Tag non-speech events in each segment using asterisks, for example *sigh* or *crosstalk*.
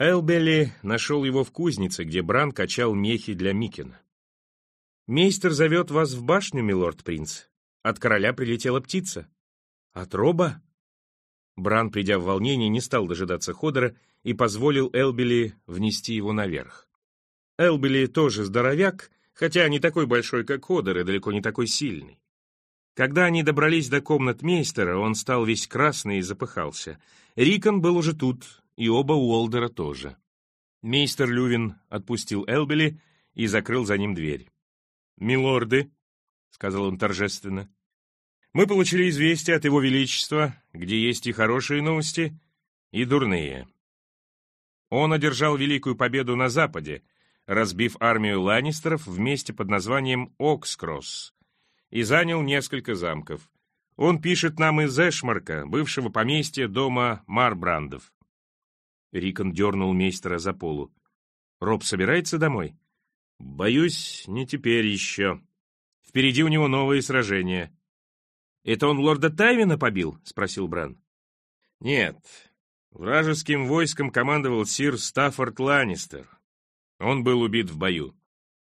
Бран. Элбелли нашел его в кузнице, где Бран качал мехи для Микина. «Мейстер зовет вас в башню, милорд-принц. От короля прилетела птица». «От Роба?» Бран, придя в волнение, не стал дожидаться Ходора и позволил Элбели внести его наверх. Элбели тоже здоровяк, хотя не такой большой, как Ходор, и далеко не такой сильный. Когда они добрались до комнат мейстера, он стал весь красный и запыхался. Рикон был уже тут, и оба Уолдера тоже. Мейстер Лювин отпустил Элбели и закрыл за ним дверь. «Милорды», — сказал он торжественно, — «мы получили известие от Его Величества, где есть и хорошие новости, и дурные. Он одержал великую победу на Западе, разбив армию Ланнистеров в месте под названием Окскросс, и занял несколько замков. Он пишет нам из Эшмарка, бывшего поместья дома Марбрандов. Рикон дернул мейстера за полу. «Роб собирается домой?» «Боюсь, не теперь еще. Впереди у него новые сражения». «Это он лорда Тайвина побил?» — спросил Бран. «Нет. Вражеским войском командовал сир Стаффорд Ланнистер. Он был убит в бою.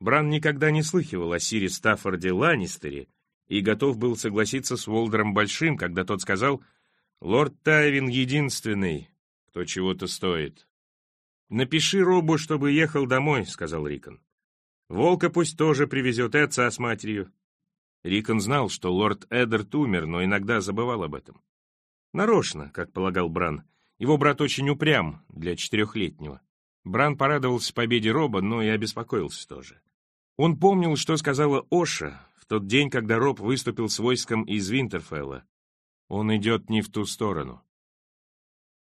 Бран никогда не слыхивал о Сире Стаффорде Ланнистере и готов был согласиться с Волдером Большим, когда тот сказал «Лорд Тайвин единственный, кто чего-то стоит». «Напиши Робу, чтобы ехал домой», — сказал Рикон. «Волка пусть тоже привезет отца с матерью». Рикон знал, что лорд Эдерт умер, но иногда забывал об этом. Нарочно, как полагал Бран. Его брат очень упрям для четырехлетнего. Бран порадовался победе Роба, но и обеспокоился тоже. Он помнил, что сказала Оша в тот день, когда Роб выступил с войском из Винтерфелла. Он идет не в ту сторону.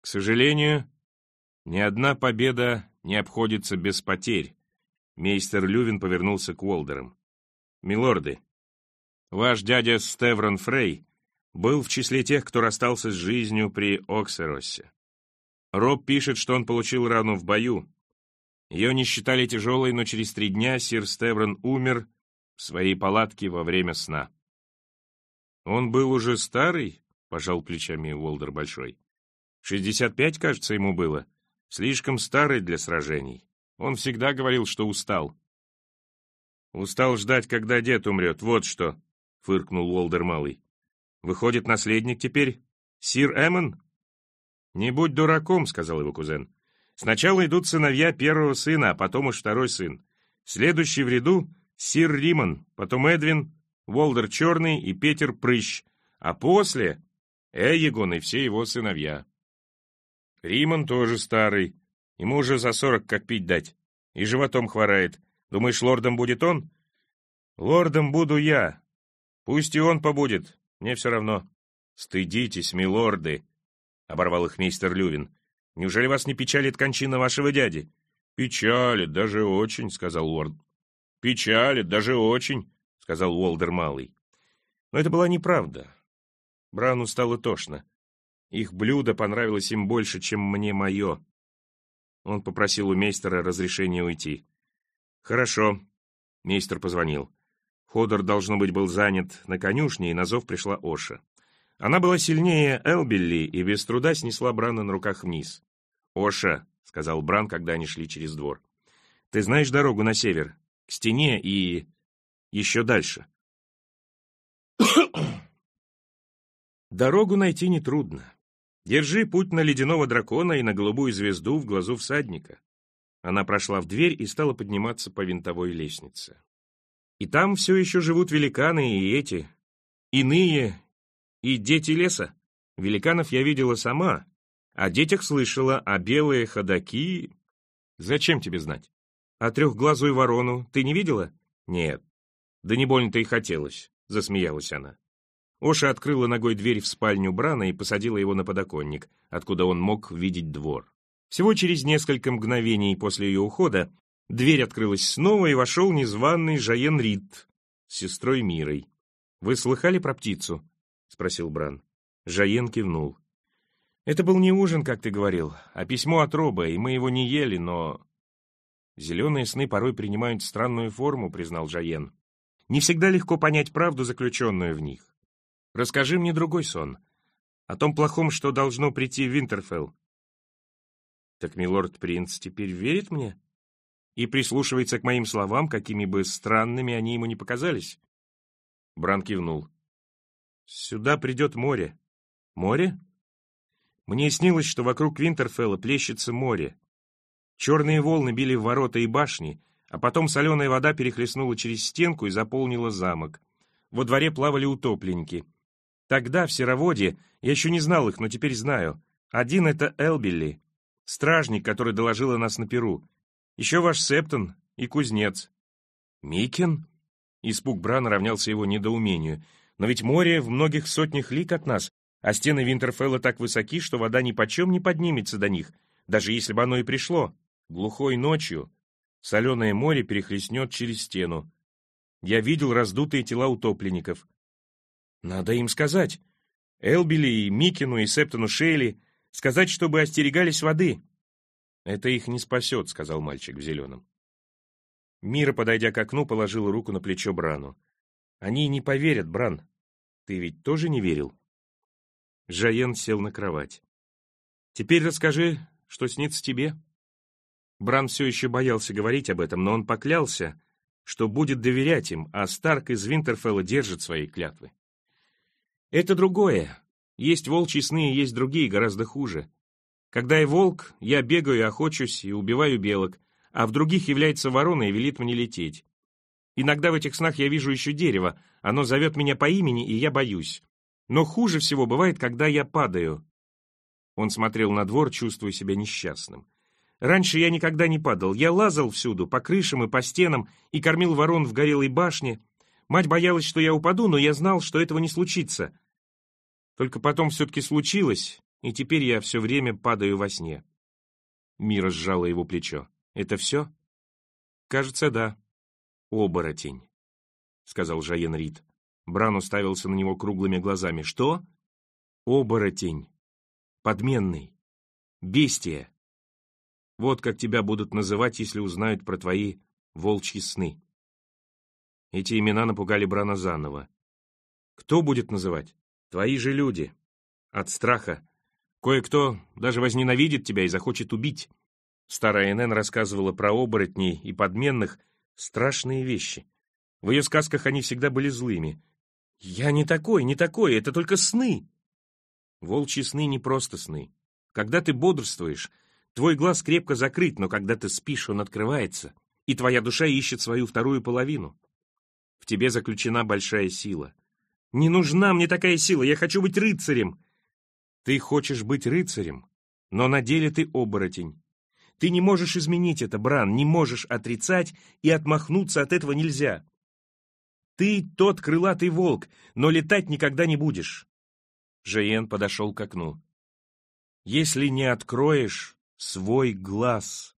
К сожалению, ни одна победа не обходится без потерь. Мейстер Лювин повернулся к Уолдерам. «Милорды, ваш дядя Стеврон Фрей был в числе тех, кто расстался с жизнью при Оксеросе. Роб пишет, что он получил рану в бою. Ее не считали тяжелой, но через три дня сир Стеврон умер в своей палатке во время сна. «Он был уже старый?» — пожал плечами Уолдер Большой. «Шестьдесят пять, кажется, ему было. Слишком старый для сражений. Он всегда говорил, что устал». «Устал ждать, когда дед умрет, вот что», — фыркнул Уолдер Малый. «Выходит, наследник теперь сир Эммон?» «Не будь дураком», — сказал его кузен. «Сначала идут сыновья первого сына, а потом уж второй сын. Следующий в ряду — Сир Риман, потом Эдвин, Волдер Черный и Петер Прыщ, а после — Эйегон и все его сыновья». Риман тоже старый, ему уже за сорок как пить дать, и животом хворает. Думаешь, лордом будет он? Лордом буду я. Пусть и он побудет, мне все равно. Стыдитесь, милорды, — оборвал их мистер Лювин. «Неужели вас не печалит кончина вашего дяди?» «Печалит, даже очень», — сказал лорд. «Печалит, даже очень», — сказал Уолдер Малый. Но это была неправда. Брану стало тошно. Их блюдо понравилось им больше, чем мне мое. Он попросил у мейстера разрешения уйти. «Хорошо», — мейстер позвонил. Ходор, должно быть, был занят на конюшне, и на зов пришла Оша. Она была сильнее Элбилли и без труда снесла Брана на руках вниз. «Оша», — сказал Бран, когда они шли через двор, — «ты знаешь дорогу на север, к стене и... еще дальше?» *coughs* Дорогу найти нетрудно. Держи путь на ледяного дракона и на голубую звезду в глазу всадника. Она прошла в дверь и стала подниматься по винтовой лестнице. И там все еще живут великаны и эти, иные и дети леса. Великанов я видела сама, о детях слышала, а белые ходаки... Зачем тебе знать? А трехглазую ворону ты не видела? Нет. Да не больно-то и хотелось, засмеялась она. Оша открыла ногой дверь в спальню Брана и посадила его на подоконник, откуда он мог видеть двор. Всего через несколько мгновений после ее ухода дверь открылась снова, и вошел незваный Жаен Рид с сестрой Мирой. «Вы слыхали про птицу?» — спросил Бран. Жаен кивнул. «Это был не ужин, как ты говорил, а письмо от Роба, и мы его не ели, но...» «Зеленые сны порой принимают странную форму», — признал Жаен. «Не всегда легко понять правду, заключенную в них. Расскажи мне другой сон. О том плохом, что должно прийти в Винтерфелл. Так милорд принц теперь верит мне? И прислушивается к моим словам, какими бы странными они ему не показались? Бран кивнул. Сюда придет море. Море? Мне снилось, что вокруг Винтерфелла плещется море. Черные волны били в ворота и башни, а потом соленая вода перехлестнула через стенку и заполнила замок. Во дворе плавали утопленники. Тогда, в Сероводе, я еще не знал их, но теперь знаю. Один — это Элбилли, стражник, который доложил о нас на Перу. Еще ваш Септон и кузнец. Микин? Испуг Брана равнялся его недоумению. Но ведь море в многих сотнях лик от нас, а стены Винтерфелла так высоки, что вода ни почем не поднимется до них, даже если бы оно и пришло. Глухой ночью соленое море перехлестнет через стену. Я видел раздутые тела утопленников. Надо им сказать. Элбили и Микину и Септону Шейли. Сказать, чтобы остерегались воды. Это их не спасет, сказал мальчик в зеленом. Мира, подойдя к окну, положила руку на плечо Брану. Они не поверят, Бран. Ты ведь тоже не верил? Жаен сел на кровать. Теперь расскажи, что снится тебе. Бран все еще боялся говорить об этом, но он поклялся, что будет доверять им, а Старк из Винтерфелла держит свои клятвы. Это другое. Есть волчьи сны есть другие, гораздо хуже. Когда я волк, я бегаю, охочусь и убиваю белок, а в других является ворона и велит мне лететь. Иногда в этих снах я вижу еще дерево, оно зовет меня по имени, и я боюсь. Но хуже всего бывает, когда я падаю. Он смотрел на двор, чувствуя себя несчастным. Раньше я никогда не падал. Я лазал всюду, по крышам и по стенам, и кормил ворон в горелой башне. Мать боялась, что я упаду, но я знал, что этого не случится. Только потом все-таки случилось, и теперь я все время падаю во сне. Мира сжала его плечо. «Это все?» «Кажется, да. Оборотень», — сказал Жаен Рид. Бран уставился на него круглыми глазами. «Что?» «Оборотень. Подменный. Бестия. Вот как тебя будут называть, если узнают про твои волчьи сны». Эти имена напугали Брана заново. «Кто будет называть? Твои же люди. От страха. Кое-кто даже возненавидит тебя и захочет убить». Старая Энен рассказывала про оборотней и подменных страшные вещи. В ее сказках они всегда были злыми, «Я не такой, не такой, это только сны!» Волчьи сны не просто сны. Когда ты бодрствуешь, твой глаз крепко закрыт, но когда ты спишь, он открывается, и твоя душа ищет свою вторую половину. В тебе заключена большая сила. «Не нужна мне такая сила, я хочу быть рыцарем!» Ты хочешь быть рыцарем, но на деле ты оборотень. Ты не можешь изменить это, Бран, не можешь отрицать, и отмахнуться от этого нельзя. Ты тот крылатый волк, но летать никогда не будешь. Жаен подошел к окну. Если не откроешь свой глаз.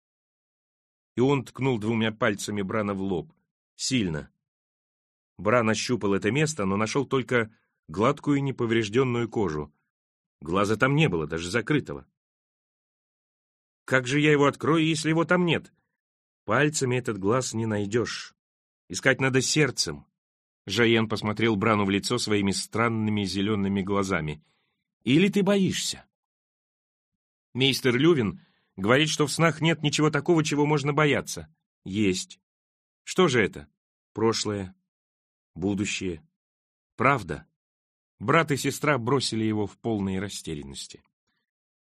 И он ткнул двумя пальцами Брана в лоб. Сильно. Бран ощупал это место, но нашел только гладкую неповрежденную кожу. Глаза там не было, даже закрытого. Как же я его открою, если его там нет? Пальцами этот глаз не найдешь. Искать надо сердцем. Жаен посмотрел Брану в лицо своими странными зелеными глазами. «Или ты боишься?» Мейстер Лювин говорит, что в снах нет ничего такого, чего можно бояться. Есть. Что же это? Прошлое. Будущее. Правда. Брат и сестра бросили его в полной растерянности.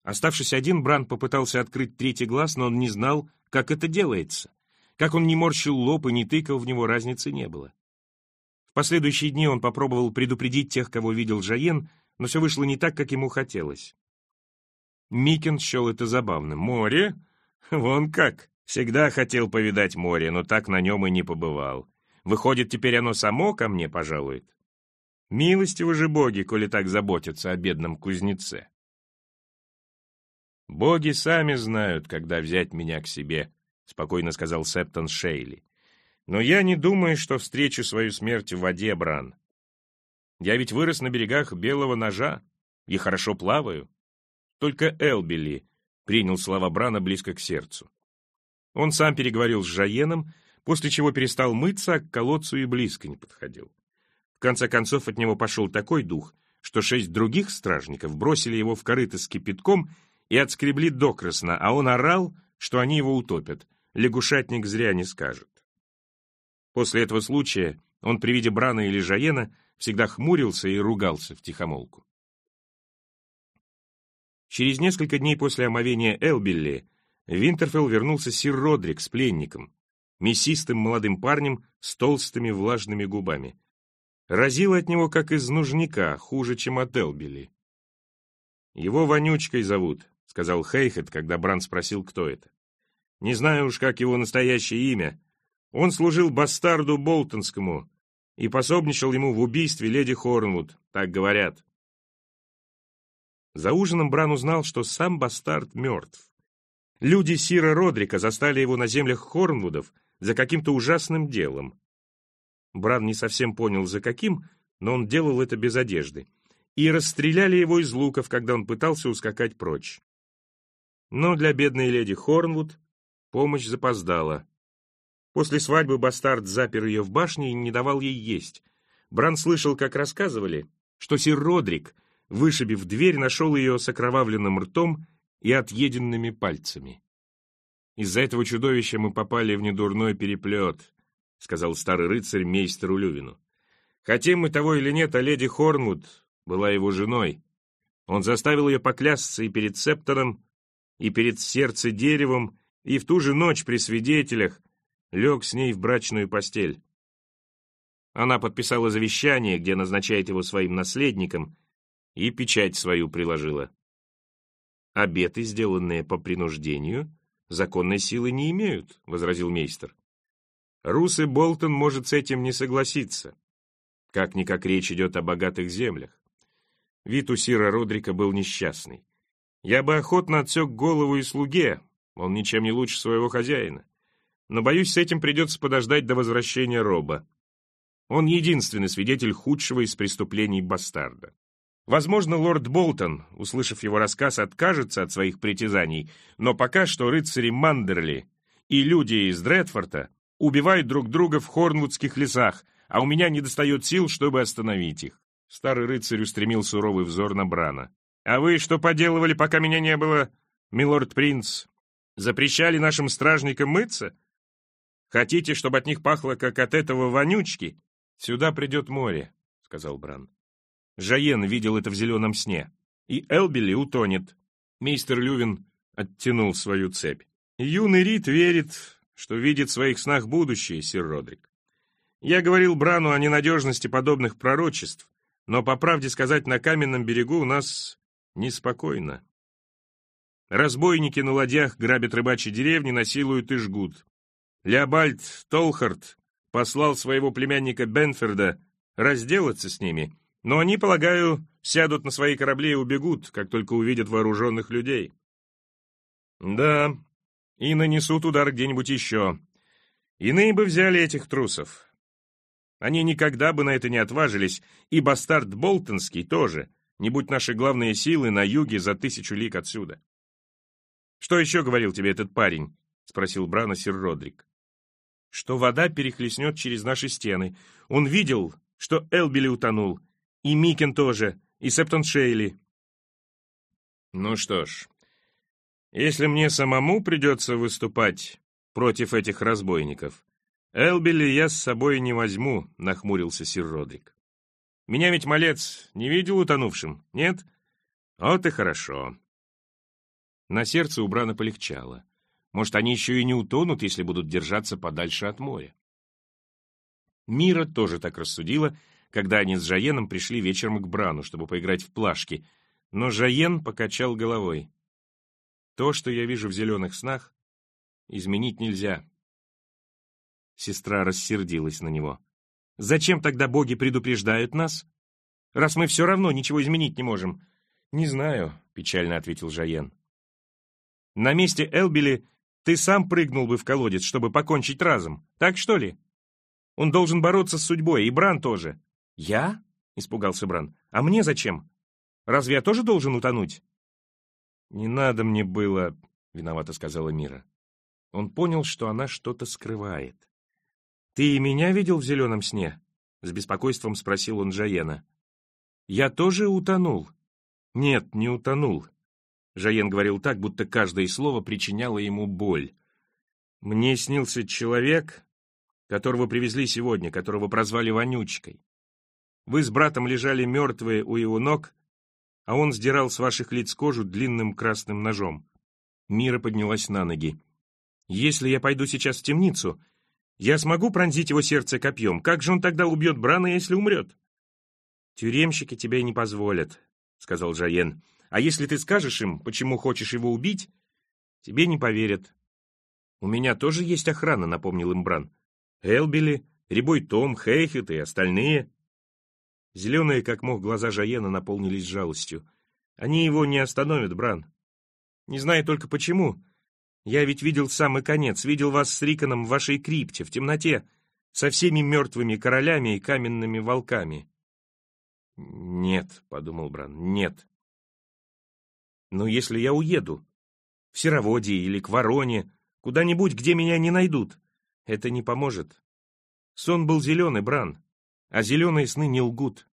Оставшись один, Бран попытался открыть третий глаз, но он не знал, как это делается. Как он не морщил лоб и не тыкал в него, разницы не было. В последующие дни он попробовал предупредить тех, кого видел Жаен, но все вышло не так, как ему хотелось. Микин счел это забавным. «Море? Вон как! Всегда хотел повидать море, но так на нем и не побывал. Выходит, теперь оно само ко мне пожалует? Милостивы же боги, коли так заботятся о бедном кузнеце!» «Боги сами знают, когда взять меня к себе», — спокойно сказал Септон Шейли. Но я не думаю, что встречу свою смерть в воде, Бран. Я ведь вырос на берегах Белого Ножа и хорошо плаваю. Только Элбили принял слова Брана близко к сердцу. Он сам переговорил с Жаеном, после чего перестал мыться, а к колодцу и близко не подходил. В конце концов от него пошел такой дух, что шесть других стражников бросили его в корыто с кипятком и отскребли докрасно, а он орал, что они его утопят. Лягушатник зря не скажет. После этого случая он при виде Брана или Жаена всегда хмурился и ругался втихомолку. Через несколько дней после омовения Элбилли Винтерфелл вернулся сир Родрик с пленником, мясистым молодым парнем с толстыми влажными губами. Разило от него, как из нужника, хуже, чем от Элбилли. «Его Вонючкой зовут», — сказал Хейхет, когда Бран спросил, кто это. «Не знаю уж, как его настоящее имя. Он служил бастарду Болтонскому и пособничал ему в убийстве леди Хорнвуд, так говорят». За ужином Бран узнал, что сам бастард мертв. Люди Сира Родрика застали его на землях Хорнвудов за каким-то ужасным делом. Бран не совсем понял, за каким, но он делал это без одежды. И расстреляли его из луков, когда он пытался ускакать прочь. Но для бедной леди Хорнвуд помощь запоздала. После свадьбы бастард запер ее в башне и не давал ей есть. Бран слышал, как рассказывали, что сир Родрик, вышибив дверь, нашел ее с окровавленным ртом и отъеденными пальцами. Из-за этого чудовища мы попали в недурной переплет, сказал старый рыцарь мейстеру Лювину. Хотим мы того или нет, а леди Хорнвуд была его женой. Он заставил ее поклясться и перед Септоном, и перед сердце деревом, и в ту же ночь при свидетелях лег с ней в брачную постель. Она подписала завещание, где назначает его своим наследником, и печать свою приложила. Обеты, сделанные по принуждению, законной силы не имеют, — возразил мейстер. Рус и Болтон может с этим не согласиться. Как-никак речь идет о богатых землях. Вид у Сира Родрика был несчастный. Я бы охотно отсек голову и слуге, он ничем не лучше своего хозяина. Но, боюсь, с этим придется подождать до возвращения Роба. Он единственный свидетель худшего из преступлений бастарда. Возможно, лорд Болтон, услышав его рассказ, откажется от своих притязаний, но пока что рыцари Мандерли и люди из Дредфорта убивают друг друга в Хорнвудских лесах, а у меня недостает сил, чтобы остановить их. Старый рыцарь устремил суровый взор на Брана. «А вы что поделывали, пока меня не было, милорд-принц? Запрещали нашим стражникам мыться? Хотите, чтобы от них пахло, как от этого вонючки? Сюда придет море», — сказал Бран. Жаен видел это в зеленом сне. И Элбили утонет. Мейстер Лювин оттянул свою цепь. Юный Рид верит, что видит в своих снах будущее, сир Родрик. Я говорил Брану о ненадежности подобных пророчеств, но, по правде сказать, на каменном берегу у нас неспокойно. Разбойники на ладьях грабят рыбачьи деревни, насилуют и жгут. Леобальд Толхард послал своего племянника Бенферда разделаться с ними но они, полагаю, сядут на свои корабли и убегут, как только увидят вооруженных людей. Да, и нанесут удар где-нибудь еще. Иные бы взяли этих трусов. Они никогда бы на это не отважились, и бастард Болтонский тоже, не будь наши главные силы на юге за тысячу лик отсюда. «Что еще говорил тебе этот парень?» — спросил Брана сир Родрик. «Что вода перехлестнет через наши стены. Он видел, что Элбили утонул, и Микен тоже, и Септон Шейли. Ну что ж, если мне самому придется выступать против этих разбойников, Элбили я с собой не возьму, нахмурился сир Родрик. Меня ведь малец не видел утонувшим, нет? Вот и хорошо. На сердце у Брана полегчало. Может, они еще и не утонут, если будут держаться подальше от моря. Мира тоже так рассудила когда они с Жаеном пришли вечером к Брану, чтобы поиграть в плашки, но Жаен покачал головой. То, что я вижу в зеленых снах, изменить нельзя. Сестра рассердилась на него. «Зачем тогда боги предупреждают нас? Раз мы все равно ничего изменить не можем». «Не знаю», — печально ответил Жаен. «На месте Элбили ты сам прыгнул бы в колодец, чтобы покончить разом, так что ли? Он должен бороться с судьбой, и Бран тоже. «Я?» — испугался Бран. «А мне зачем? Разве я тоже должен утонуть?» «Не надо мне было...» — виновато сказала Мира. Он понял, что она что-то скрывает. «Ты и меня видел в зеленом сне?» — с беспокойством спросил он Джаена. Я тоже утонул? Нет, не утонул. Жаен говорил так, будто каждое слово причиняло ему боль. Мне снился человек, которого привезли сегодня, которого прозвали Вонючкой. Вы с братом лежали мертвые у его ног, а он сдирал с ваших лиц кожу длинным красным ножом. Мира поднялась на ноги. «Если я пойду сейчас в темницу, я смогу пронзить его сердце копьем. Как же он тогда убьет Брана, если умрет?» «Тюремщики тебе не позволят», — сказал Жаен. «А если ты скажешь им, почему хочешь его убить, тебе не поверят». «У меня тоже есть охрана», — напомнил им Бран. «Элбили, Рябой Том, Хейхет и остальные». Зеленые, как мог, глаза Жаена наполнились жалостью. «Они его не остановят, Бран. Не знаю только почему. Я ведь видел самый конец, видел вас с Риконом в вашей крипте, в темноте, со всеми мертвыми королями и каменными волками». «Нет», — подумал Бран, — «нет». «Но если я уеду, в Сероводье или к Вороне, куда-нибудь, где меня не найдут, это не поможет. Сон был зеленый, Бран, а зеленые сны не лгут.